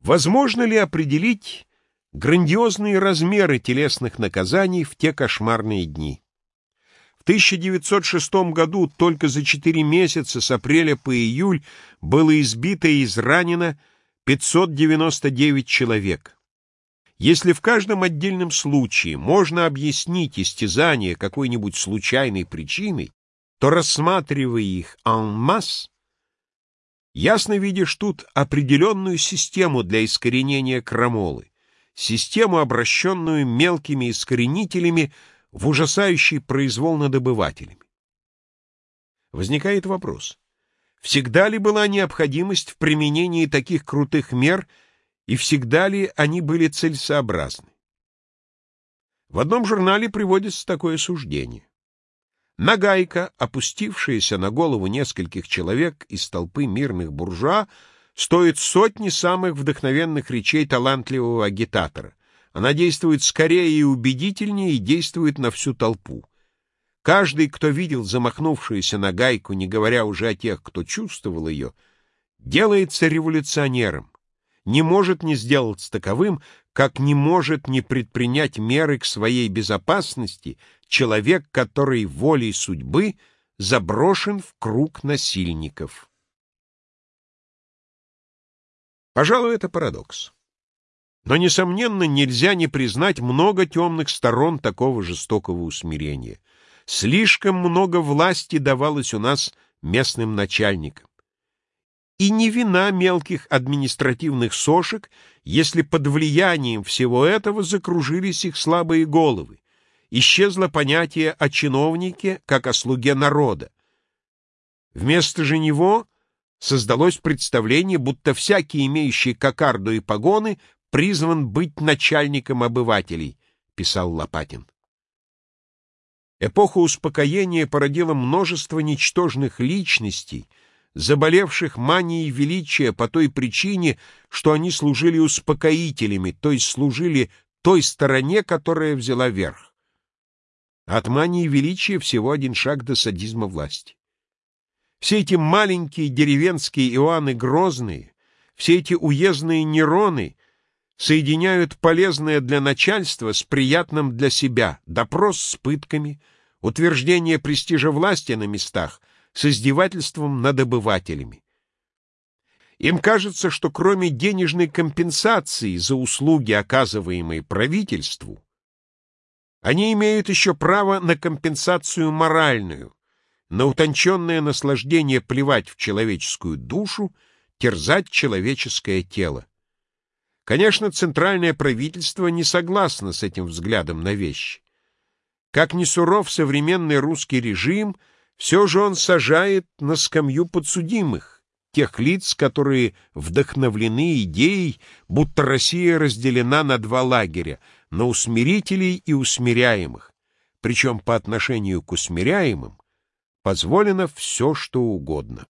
Возможно ли определить грандиозные размеры телесных наказаний в те кошмарные дни? В 1906 году только за 4 месяца с апреля по июль было избито и изранено 599 человек. Если в каждом отдельном случае можно объяснить истязание какой-нибудь случайной причиной, то, рассматривая их en masse, ясно видишь тут определенную систему для искоренения крамолы, систему, обращенную мелкими искоренителями в ужасающий произвол над. Возникает вопрос, всегда ли была необходимость в применении таких крутых мер и всегда ли они были целесообразны? В одном журнале приводится такое суждение. Нагайка, опустившаяся на голову нескольких человек из толпы мирных буржуа, стоит сотни самых вдохновенных речей талантливого агитатора. Она действует скорее и убедительнее и действует на всю толпу. Каждый, кто видел замахнувшуюся на гайку, не говоря уже о тех, кто чувствовал ее, делается революционером, не может не сделаться таковым, как не может не предпринять меры к своей безопасности человек, который волей судьбы заброшен в круг насильников. Пожалуй, это парадокс. Но, несомненно, нельзя не признать много темных сторон такого жестокого усмирения. Слишком много власти давалось у нас местным начальникам. И не вина мелких административных сошек, если под влиянием всего этого закружились их слабые головы. Исчезло понятие о чиновнике, как о слуге народа. Вместо же него создалось представление, будто всякий, имеющий кокарду и погоны, призван быть начальником обывателей, писал Лопатин. Эпоха успокоения породила множество ничтожных личностей, заболевших манией величия по той причине, что они служили успокоителями, то есть служили той стороне, которая взяла верх. От мании величия всего один шаг до садизма власти. Все эти маленькие деревенские Иоанны Грозные, все эти уездные Нероны соединяют полезное для начальства с приятным для себя, допрос с пытками, утверждение престижа власти на местах — с издевательством над обывателями. Им кажется, что кроме денежной компенсации за услуги, оказываемые правительству, они имеют еще право на компенсацию моральную, на утонченное наслаждение плевать в человеческую душу, терзать человеческое тело. Конечно, центральное правительство не согласно с этим взглядом на вещи. Как ни суров современный русский режим — все же он сажает на скамью подсудимых, тех лиц, которые вдохновлены идеей, будто Россия разделена на два лагеря, на усмирителей и усмиряемых, причем по отношению к усмиряемым позволено все, что угодно.